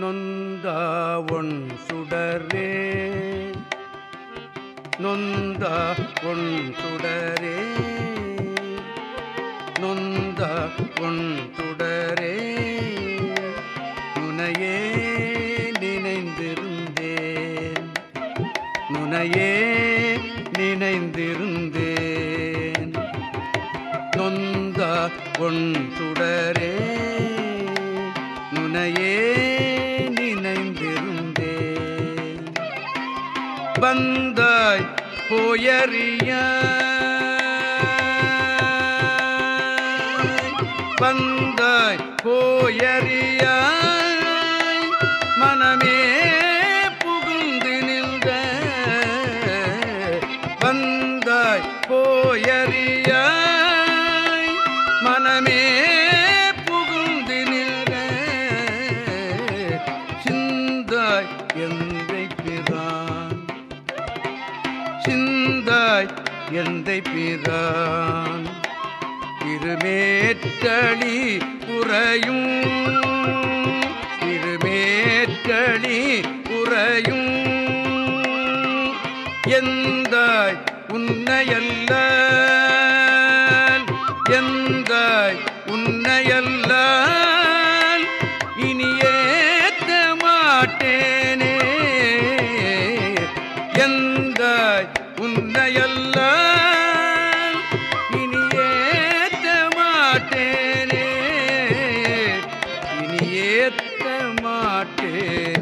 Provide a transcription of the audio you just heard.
நொந்தாவொன் சுடரே. நொந்தா ஒன் சுடரே. நொந்தா ஒன் சுடரே. நுனையே நினைந்திருந்தேன். நுனையே நினைந்திருந்தேன். நொந்தா ஒன் சுடரே. நுனையே வந்தாய் போயறிய. வந்தாய் போயறிய. மனமே புகுந்து நின்ற வந்தாய் போயறியா. எந்தை பிரான் திருமேற்றளி உறையும். திருமேற்றளி உறையும். எந்தாய் உன்னையல்ல எந்தாய் உன்னையல்ல இனி மாட்டேன். மாட்டேனே இனி ஏத்த மாட்டேனே